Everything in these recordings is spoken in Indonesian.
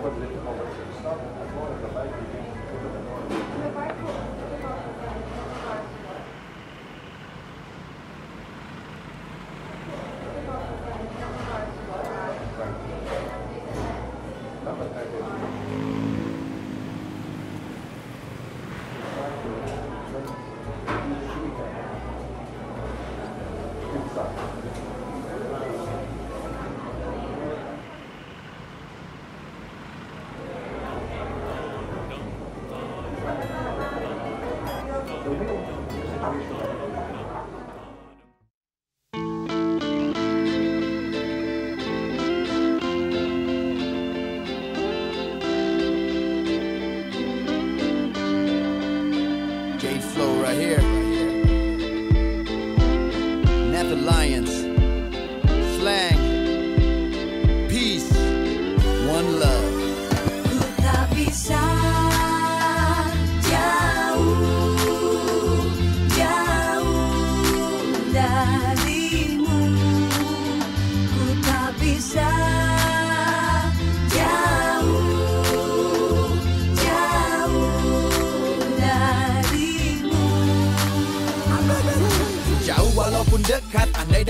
put it in the public stuff.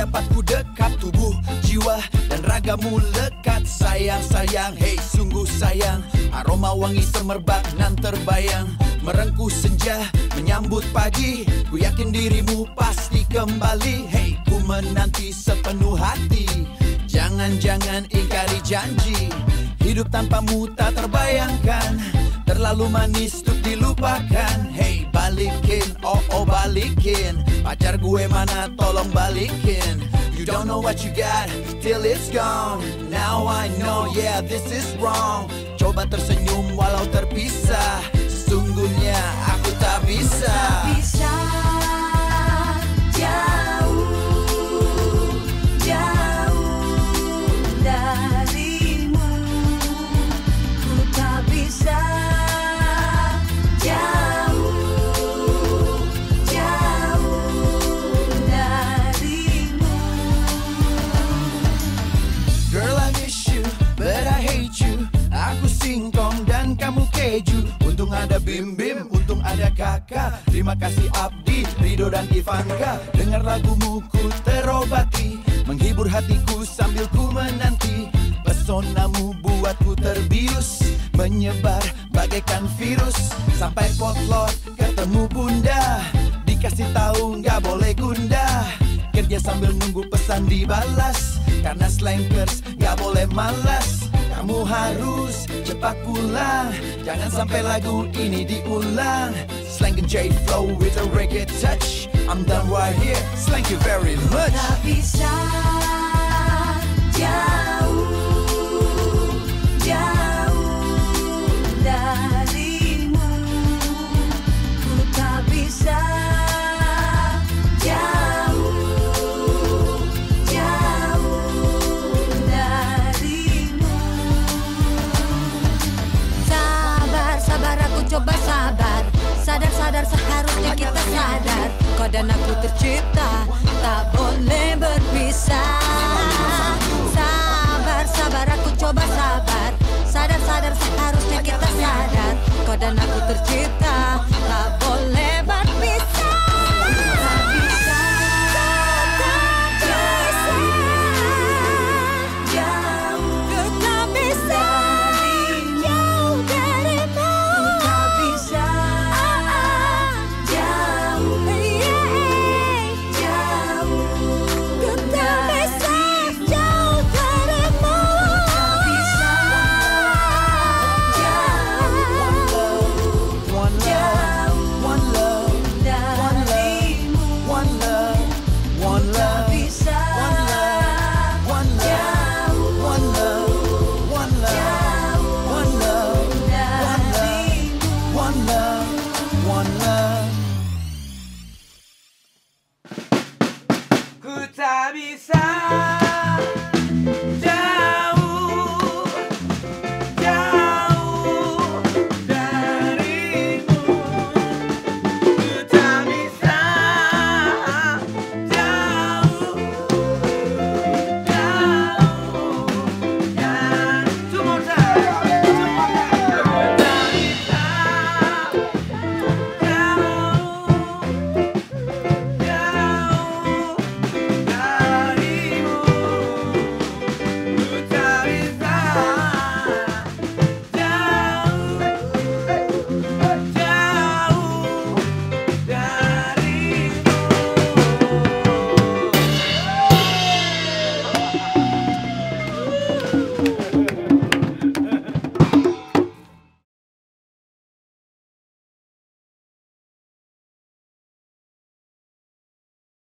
Dapat ku dekat Tubuh, jiwa dan ragamu lekat. Sayang, sayang, hey sungguh sayang. Aroma wangi semerbak nan terbayang. Merengkuh senja, menyambut pagi. Ku yakin dirimu pasti kembali. Hey, ku menanti sepenuh hati. Jangan-jangan ingkari janji. Hidup tanpamu tak terbayangkan. Terlalu manis untuk dilupakan. Hey balikin, oh oh balikin Pacar gue mana tolong balikin. You don't know what you got till it's gone. Now I know yeah this is wrong. Coba tersenyum walau terpisah. Sesungguhnya aku tak bisa keju Untung ada Bim Bim, untung ada kakak Terima kasih Abdi, Rido dan Ivanka. Dengar lagumu ku terobati. Menghibur hatiku sambil ku menanti. Pesonamu buatku terbius Menyebar bagaikan virus. Sampai potlot ketemu bunda Dikasih tahu nggak boleh gundah Kerja sambil nunggu pesan dibalas Karena slankers gak boleh malas Kamu harus cepat pulang. Jangan sampai lagu ini diulang. Slang and J flow with a reggae touch. I'm done right here, thank you very much. Tak bisa jauh, dan aku tercipta Tak boleh berpisah. Sabar, sabar aku coba sabar. Sadar, sadar seharusnya kita sadar. Kau dan aku tercipta